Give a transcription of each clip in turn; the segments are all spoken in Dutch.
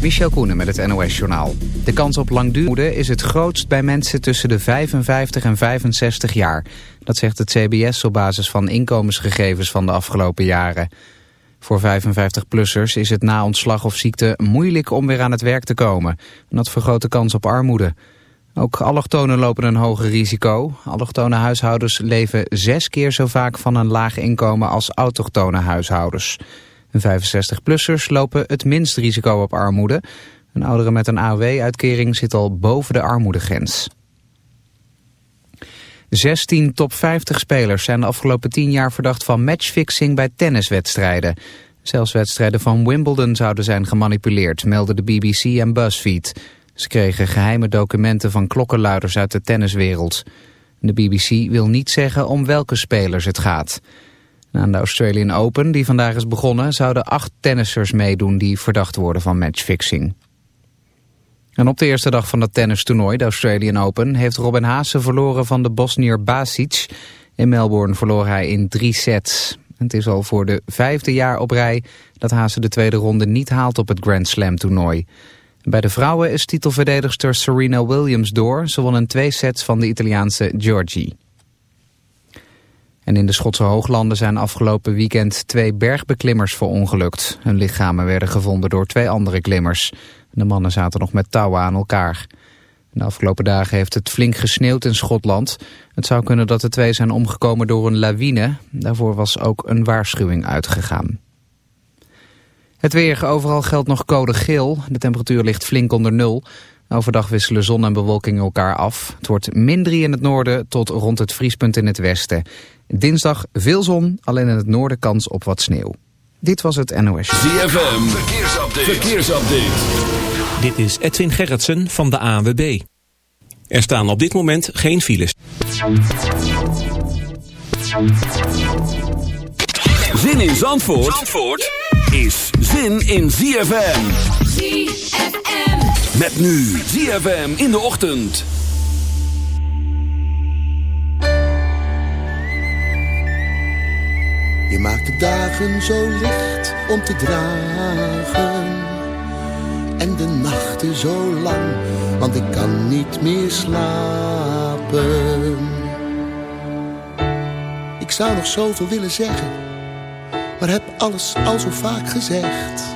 Michel Koenen met het NOS-journaal. De kans op langdurige is het grootst bij mensen tussen de 55 en 65 jaar. Dat zegt het CBS op basis van inkomensgegevens van de afgelopen jaren. Voor 55-plussers is het na ontslag of ziekte moeilijk om weer aan het werk te komen. En dat vergroot de kans op armoede. Ook allochtonen lopen een hoger risico. Allochtone huishoudens leven zes keer zo vaak van een laag inkomen als autochtone huishoudens. 65-plussers lopen het minst risico op armoede. Een oudere met een AOW-uitkering zit al boven de armoedegrens. 16 top 50 spelers zijn de afgelopen 10 jaar verdacht van matchfixing bij tenniswedstrijden. Zelfs wedstrijden van Wimbledon zouden zijn gemanipuleerd, melden de BBC en BuzzFeed. Ze kregen geheime documenten van klokkenluiders uit de tenniswereld. De BBC wil niet zeggen om welke spelers het gaat. Aan de Australian Open, die vandaag is begonnen, zouden acht tennissers meedoen die verdacht worden van matchfixing. En op de eerste dag van het tennistoernooi, de Australian Open, heeft Robin Haase verloren van de Bosnier Basic. In Melbourne verloor hij in drie sets. Het is al voor de vijfde jaar op rij dat Haase de tweede ronde niet haalt op het Grand Slam toernooi. Bij de vrouwen is titelverdedigster Serena Williams door. Ze won in twee sets van de Italiaanse Giorgi. En in de Schotse hooglanden zijn afgelopen weekend twee bergbeklimmers verongelukt. Hun lichamen werden gevonden door twee andere klimmers. De mannen zaten nog met touwen aan elkaar. De afgelopen dagen heeft het flink gesneeuwd in Schotland. Het zou kunnen dat de twee zijn omgekomen door een lawine. Daarvoor was ook een waarschuwing uitgegaan. Het weer, overal geldt nog code geel. De temperatuur ligt flink onder nul. Overdag wisselen zon en bewolking elkaar af. Het wordt min 3 in het noorden tot rond het vriespunt in het westen. Dinsdag veel zon, alleen in het noorden kans op wat sneeuw. Dit was het NOS. ZFM, verkeersupdate. verkeersupdate. Dit is Edwin Gerritsen van de ANWB. Er staan op dit moment geen files. Zin in Zandvoort, Zandvoort is zin in ZFM. ZFM. Met nu ZFM in de ochtend. Je maakt de dagen zo licht om te dragen. En de nachten zo lang, want ik kan niet meer slapen. Ik zou nog zoveel willen zeggen, maar heb alles al zo vaak gezegd.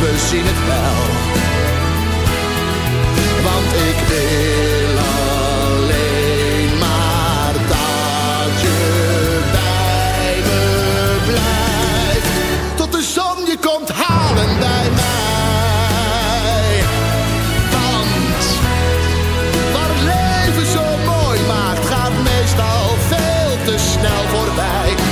We zien het wel. Want ik wil alleen maar dat je bij me blijft. Tot de zon je komt halen bij mij. Want wat het leven zo mooi maakt, gaat meestal veel te snel voorbij.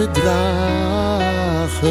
Te dragen.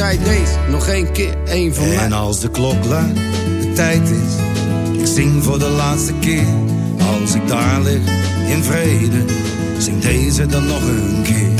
Draai deze nog één keer, één van mij. En als de klok luidt, de tijd is. Ik zing voor de laatste keer. Als ik daar lig, in vrede. Zing deze dan nog een keer.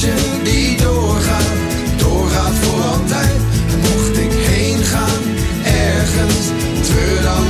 Die doorgaat, doorgaat voor altijd. Mocht ik heen gaan, ergens, treur dan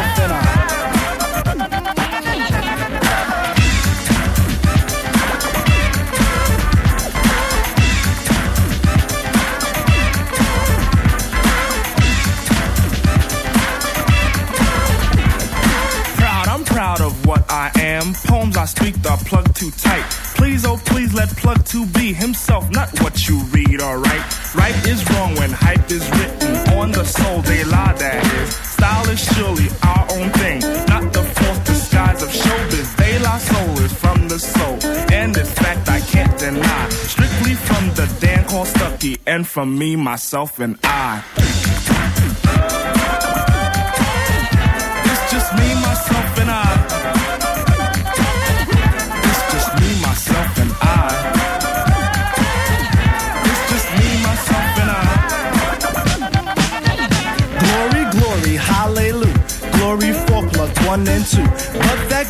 from me, myself, and I. It's just me, myself, and I. It's just me, myself, and I. Glory, glory, hallelujah. Glory four one and two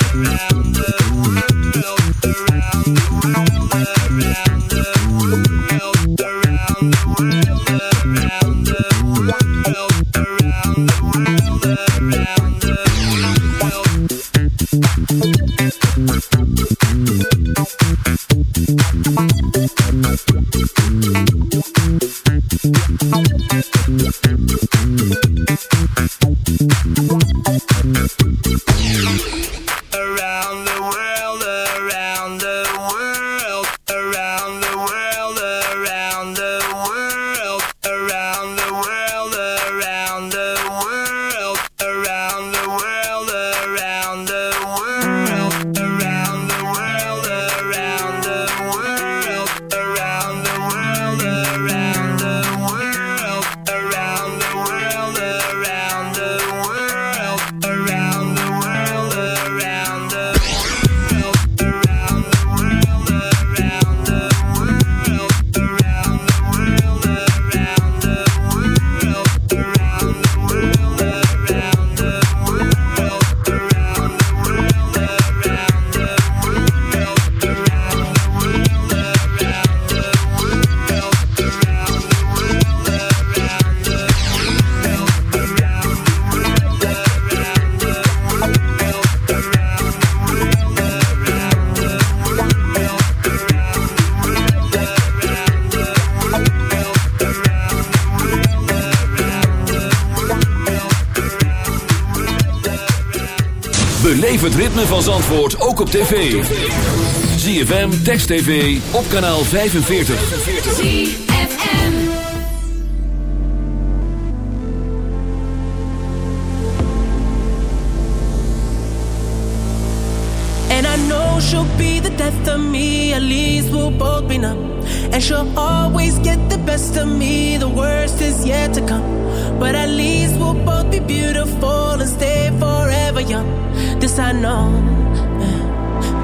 van ook op tv. ZFM, Text TV, op kanaal 45. ZFM And I know she'll be the death of me, at least we'll both be numb. And she'll always get the best of me, the worst is yet to come. But at least we'll both be beautiful and stay forever young. This I know,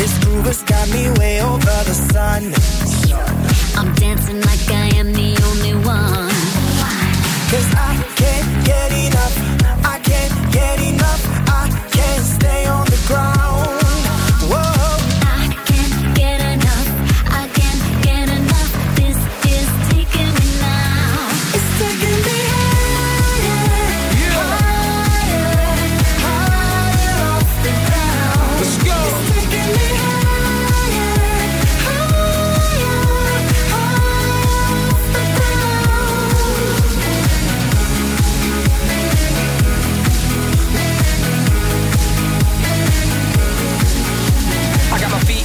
This groove has got me way over the sun. I'm dancing like I am the only one. Cause I can't get enough.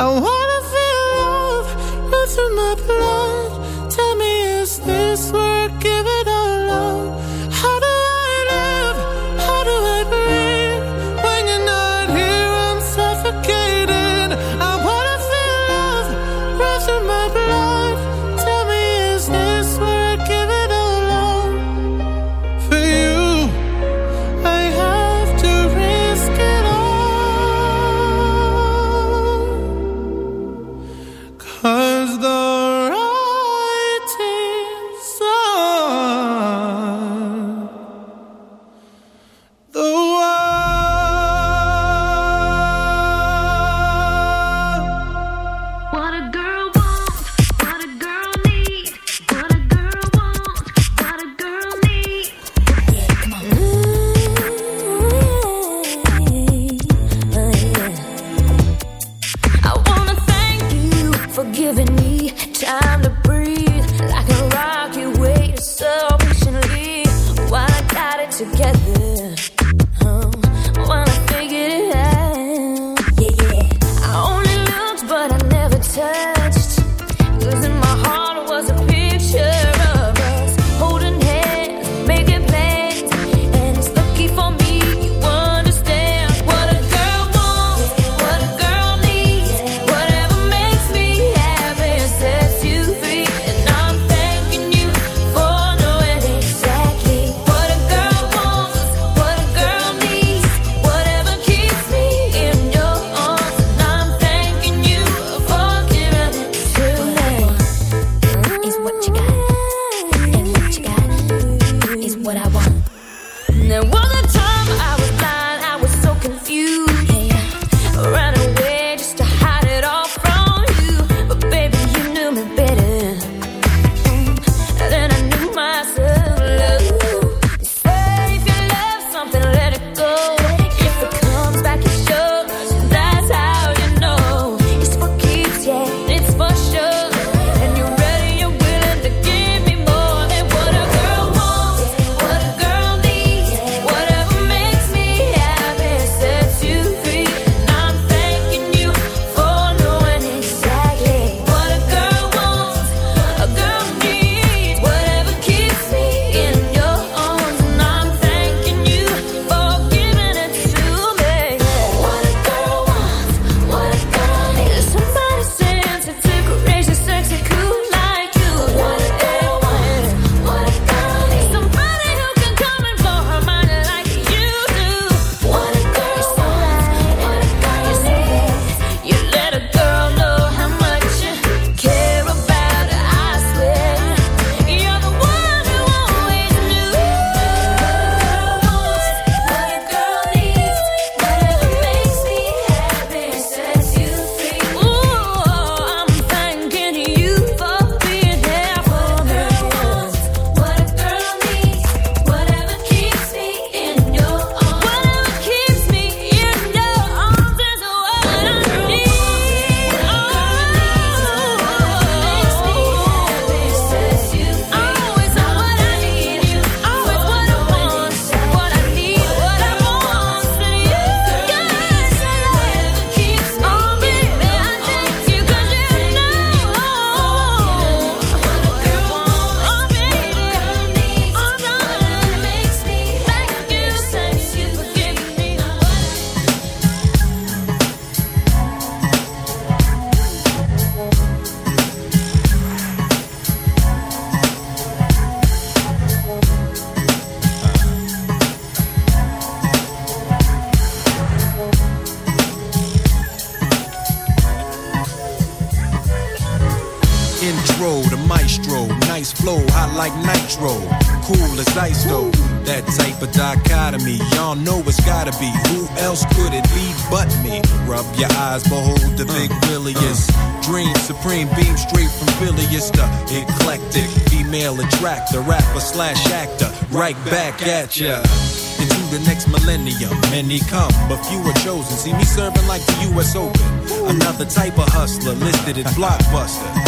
I wanna feel love, you turn my blood. What I want. There eyes, behold the big williest. Dream supreme, beam straight from Philliest the eclectic female attractor, rapper slash actor, right back at ya. Into the next millennium, many come, but few are chosen. See me serving like the U.S. Open. Another type of hustler listed in Blockbuster.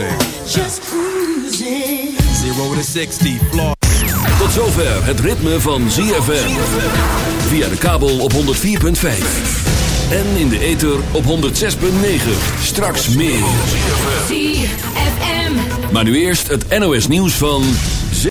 cruising. Just cruising. Zero to 60, floor. Tot zover het ritme van ZFM. Via de kabel op 104.5. En in de ether op 106.9. Straks meer. ZFM. Maar nu eerst het NOS nieuws van...